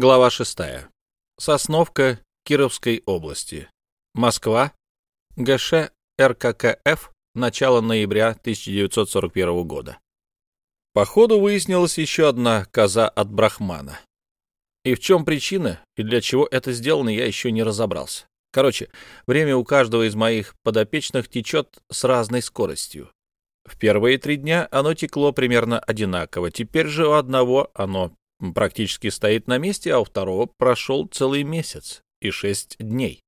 Глава 6. Сосновка Кировской области. Москва. ГШ РККФ. Начало ноября 1941 года. По ходу выяснилась еще одна коза от Брахмана. И в чем причина, и для чего это сделано, я еще не разобрался. Короче, время у каждого из моих подопечных течет с разной скоростью. В первые три дня оно текло примерно одинаково, теперь же у одного оно практически стоит на месте, а у второго прошел целый месяц и шесть дней.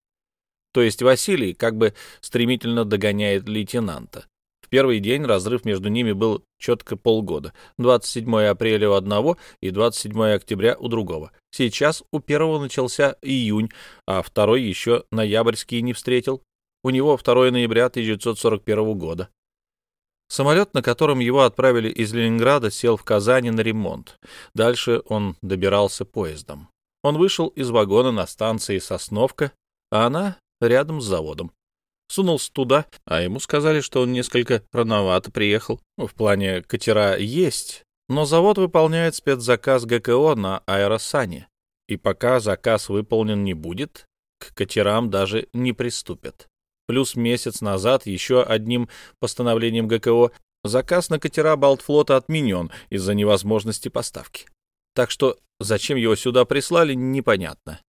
То есть Василий как бы стремительно догоняет лейтенанта. В первый день разрыв между ними был четко полгода. 27 апреля у одного и 27 октября у другого. Сейчас у первого начался июнь, а второй еще ноябрьский не встретил. У него 2 ноября 1941 года. Самолет, на котором его отправили из Ленинграда, сел в Казани на ремонт. Дальше он добирался поездом. Он вышел из вагона на станции Сосновка, а она рядом с заводом. Сунулся туда, а ему сказали, что он несколько рановато приехал. Ну, в плане катера есть, но завод выполняет спецзаказ ГКО на аэросане. И пока заказ выполнен не будет, к катерам даже не приступят плюс месяц назад еще одним постановлением ГКО заказ на катера Балтфлота отменен из-за невозможности поставки. Так что зачем его сюда прислали, непонятно.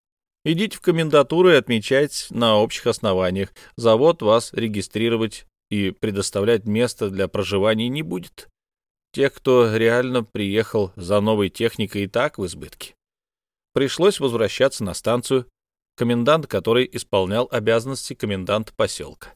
Идите в комендатуру и отмечать на общих основаниях. Завод вас регистрировать и предоставлять место для проживания не будет. Тех, кто реально приехал за новой техникой, и так в избытке. Пришлось возвращаться на станцию, комендант, который исполнял обязанности коменданта поселка.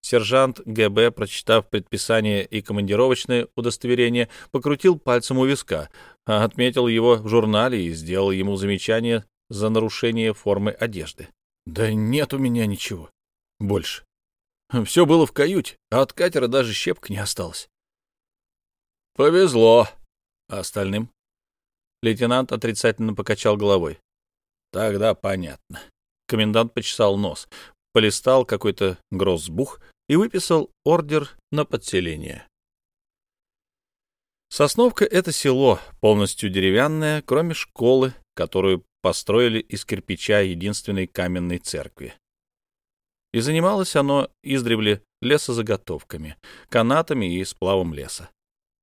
Сержант ГБ, прочитав предписание и командировочное удостоверение, покрутил пальцем у виска, а отметил его в журнале и сделал ему замечание за нарушение формы одежды. «Да нет у меня ничего. Больше. Все было в каюте, а от катера даже щепка не осталась». «Повезло. А остальным?» Лейтенант отрицательно покачал головой. Тогда понятно. Комендант почесал нос, полистал какой-то гроссбух и выписал ордер на подселение. Сосновка — это село, полностью деревянное, кроме школы, которую построили из кирпича единственной каменной церкви. И занималось оно издревле лесозаготовками, канатами и сплавом леса.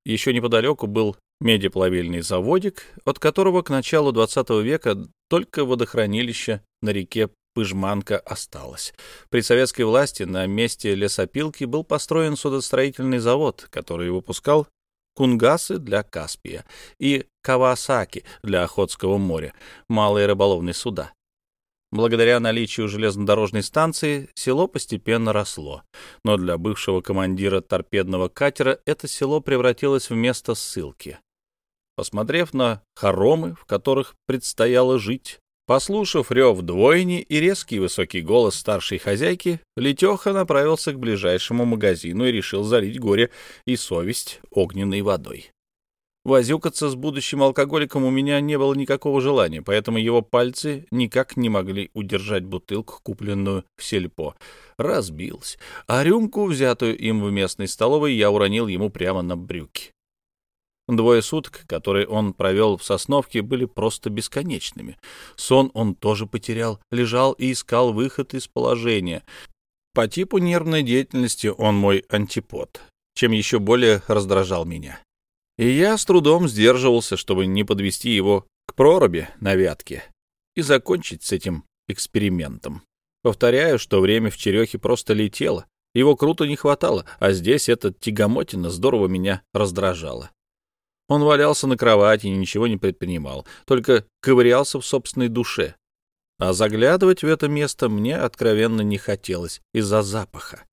Еще неподалеку был медиплавильный заводик, от которого к началу XX века только водохранилище на реке Пыжманка осталось. При советской власти на месте лесопилки был построен судостроительный завод, который выпускал кунгасы для Каспия и Кавасаки для Охотского моря, малые рыболовные суда. Благодаря наличию железнодорожной станции село постепенно росло, но для бывшего командира торпедного катера это село превратилось в место ссылки. Посмотрев на хоромы, в которых предстояло жить, послушав рев двойни и резкий высокий голос старшей хозяйки, Летеха направился к ближайшему магазину и решил залить горе и совесть огненной водой. Возюкаться с будущим алкоголиком у меня не было никакого желания, поэтому его пальцы никак не могли удержать бутылку, купленную в сельпо. Разбился, а рюмку, взятую им в местной столовой, я уронил ему прямо на брюки. Двое суток, которые он провел в Сосновке, были просто бесконечными. Сон он тоже потерял, лежал и искал выход из положения. По типу нервной деятельности он мой антипод, чем еще более раздражал меня. И я с трудом сдерживался, чтобы не подвести его к проруби на вятке и закончить с этим экспериментом. Повторяю, что время в черехе просто летело, его круто не хватало, а здесь этот тягомотина здорово меня раздражала. Он валялся на кровати и ничего не предпринимал, только ковырялся в собственной душе. А заглядывать в это место мне откровенно не хотелось из-за запаха.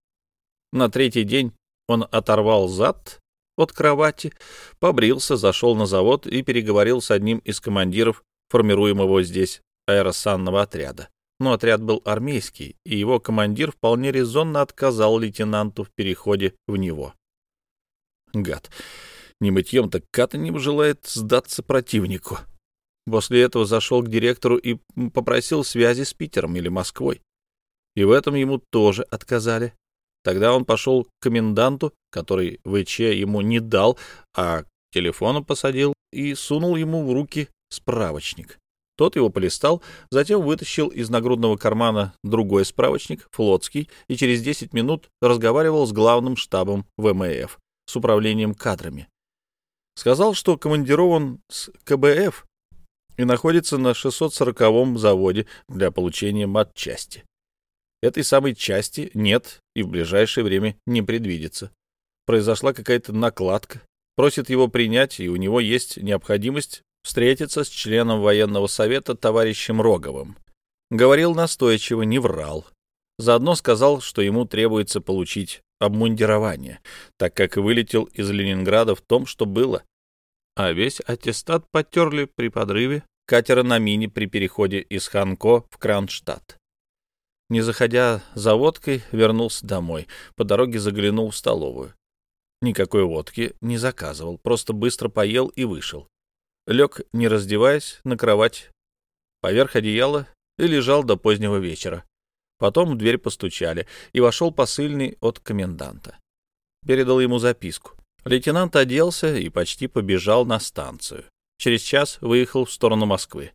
На третий день он оторвал зад от кровати, побрился, зашел на завод и переговорил с одним из командиров формируемого здесь аэросанного отряда. Но отряд был армейский, и его командир вполне резонно отказал лейтенанту в переходе в него. Гад не мытьем, так катанем желает сдаться противнику. После этого зашел к директору и попросил связи с Питером или Москвой. И в этом ему тоже отказали. Тогда он пошел к коменданту, который ВЧ ему не дал, а к телефону посадил и сунул ему в руки справочник. Тот его полистал, затем вытащил из нагрудного кармана другой справочник, флотский, и через 10 минут разговаривал с главным штабом ВМФ, с управлением кадрами. Сказал, что командирован с КБФ и находится на 640-м заводе для получения матчасти. Этой самой части нет и в ближайшее время не предвидится. Произошла какая-то накладка, просит его принять, и у него есть необходимость встретиться с членом военного совета товарищем Роговым. Говорил настойчиво, не врал. Заодно сказал, что ему требуется получить обмундирование, так как вылетел из Ленинграда в том, что было. А весь аттестат потерли при подрыве катера на мине при переходе из Ханко в Кронштадт. Не заходя за водкой, вернулся домой. По дороге заглянул в столовую. Никакой водки не заказывал, просто быстро поел и вышел. Лег, не раздеваясь, на кровать, поверх одеяла и лежал до позднего вечера. Потом в дверь постучали, и вошел посыльный от коменданта. Передал ему записку. Лейтенант оделся и почти побежал на станцию. Через час выехал в сторону Москвы.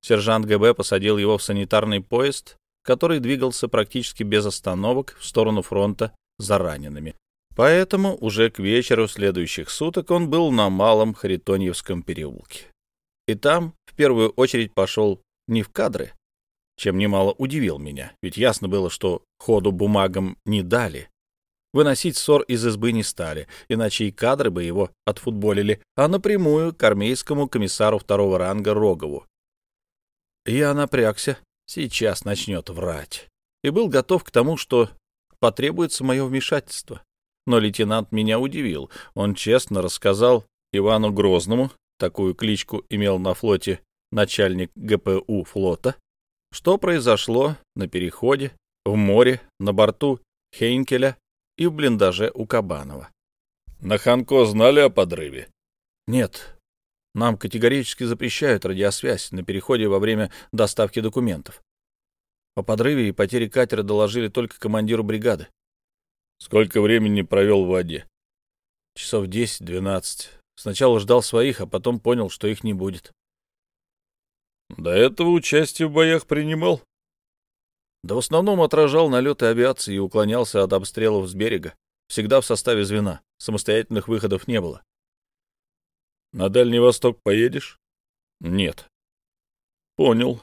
Сержант ГБ посадил его в санитарный поезд, который двигался практически без остановок в сторону фронта за ранеными. Поэтому уже к вечеру следующих суток он был на Малом Харитоньевском переулке. И там в первую очередь пошел не в кадры, чем немало удивил меня, ведь ясно было, что ходу бумагам не дали. Выносить ссор из избы не стали, иначе и кадры бы его отфутболили, а напрямую к армейскому комиссару второго ранга Рогову. Я напрягся, сейчас начнет врать, и был готов к тому, что потребуется мое вмешательство. Но лейтенант меня удивил. Он честно рассказал Ивану Грозному, такую кличку имел на флоте начальник ГПУ флота, что произошло на переходе, в море, на борту Хейнкеля и в блиндаже у Кабанова. На Ханко знали о подрыве? Нет. Нам категорически запрещают радиосвязь на переходе во время доставки документов. О подрыве и потере катера доложили только командиру бригады. Сколько времени провел в воде? Часов десять-двенадцать. Сначала ждал своих, а потом понял, что их не будет. До этого участие в боях принимал? Да в основном отражал налеты авиации и уклонялся от обстрелов с берега. Всегда в составе звена. Самостоятельных выходов не было. На Дальний Восток поедешь? Нет. Понял.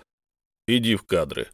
Иди в кадры.